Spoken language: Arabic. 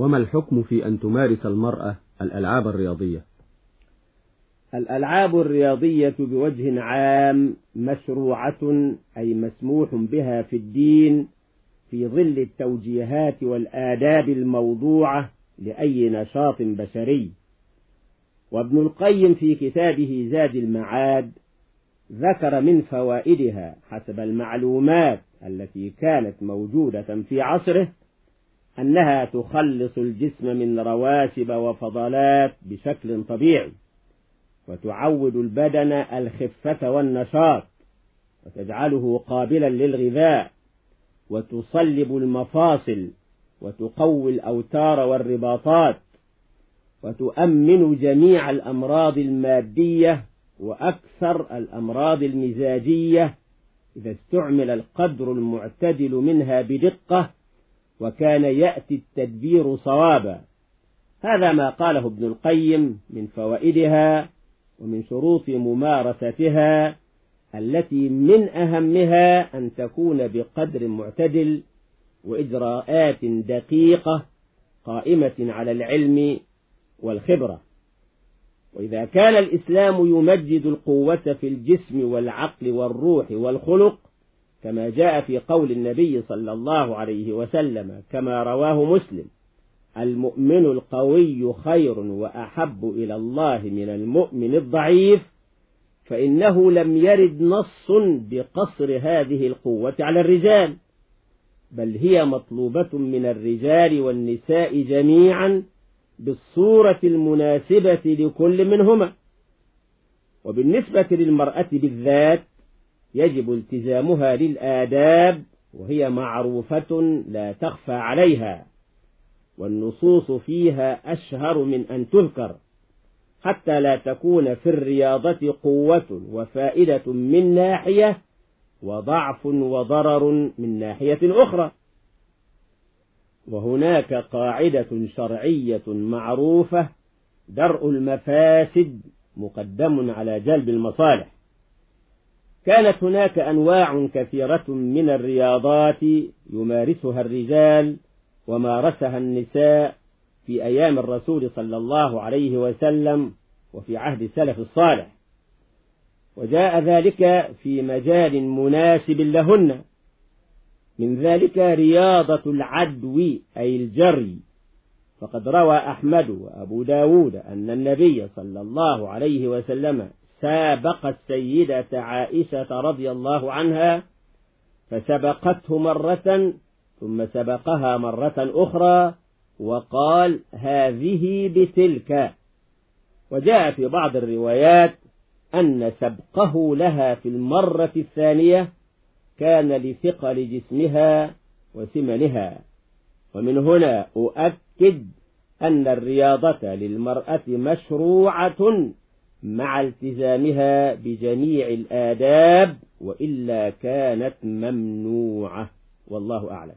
وما الحكم في أن تمارس المرأة الألعاب الرياضية؟ الألعاب الرياضية بوجه عام مشروعة أي مسموح بها في الدين في ظل التوجيهات والآداب الموضوعة لأي نشاط بشري. وابن القيم في كتابه زاد المعاد ذكر من فوائدها حسب المعلومات التي كانت موجودة في عصره أنها تخلص الجسم من رواسب وفضلات بشكل طبيعي وتعود البدن الخفة والنشاط وتجعله قابلا للغذاء وتصلب المفاصل وتقوي الأوتار والرباطات وتؤمن جميع الأمراض المادية وأكثر الأمراض المزاجية إذا استعمل القدر المعتدل منها بدقة وكان يأتي التدبير صوابا. هذا ما قاله ابن القيم من فوائدها ومن شروط ممارستها التي من أهمها أن تكون بقدر معتدل وإجراءات دقيقة قائمة على العلم والخبرة. وإذا كان الإسلام يمجد القوة في الجسم والعقل والروح والخلق كما جاء في قول النبي صلى الله عليه وسلم كما رواه مسلم المؤمن القوي خير وأحب إلى الله من المؤمن الضعيف فإنه لم يرد نص بقصر هذه القوة على الرجال بل هي مطلوبة من الرجال والنساء جميعا بالصورة المناسبة لكل منهما. وبالنسبة للمرأة بالذات يجب التزامها للآداب وهي معروفة لا تخفى عليها. والنصوص فيها أشهر من أن تذكر. حتى لا تكون في الرياضة قوة وفائدة من ناحية وضعف وضرر من ناحية أخرى. وهناك قاعدة شرعية معروفة درء المفاسد مقدم على جلب المصالح. كانت هناك أنواع كثيرة من الرياضات يمارسها الرجال ومارسها النساء في أيام الرسول صلى الله عليه وسلم وفي عهد السلف الصالح. وجاء ذلك في مجال مناسب لهن. من ذلك رياضة العدو أي الجري. فقد روى أحمد وأبو داود أن النبي صلى الله عليه وسلم سابق السيدة عائشة رضي الله عنها فسبقته مرة ثم سبقها مرة أخرى وقال هذه بتلك. وجاء في بعض الروايات أن سبقه لها في المرة الثانية كان لثقل جسمها وسمنها. ومن هنا أؤكد أن الرياضة للمرأة مشروعة مع التزامها بجميع الآداب وإلا كانت ممنوعة. والله أعلم.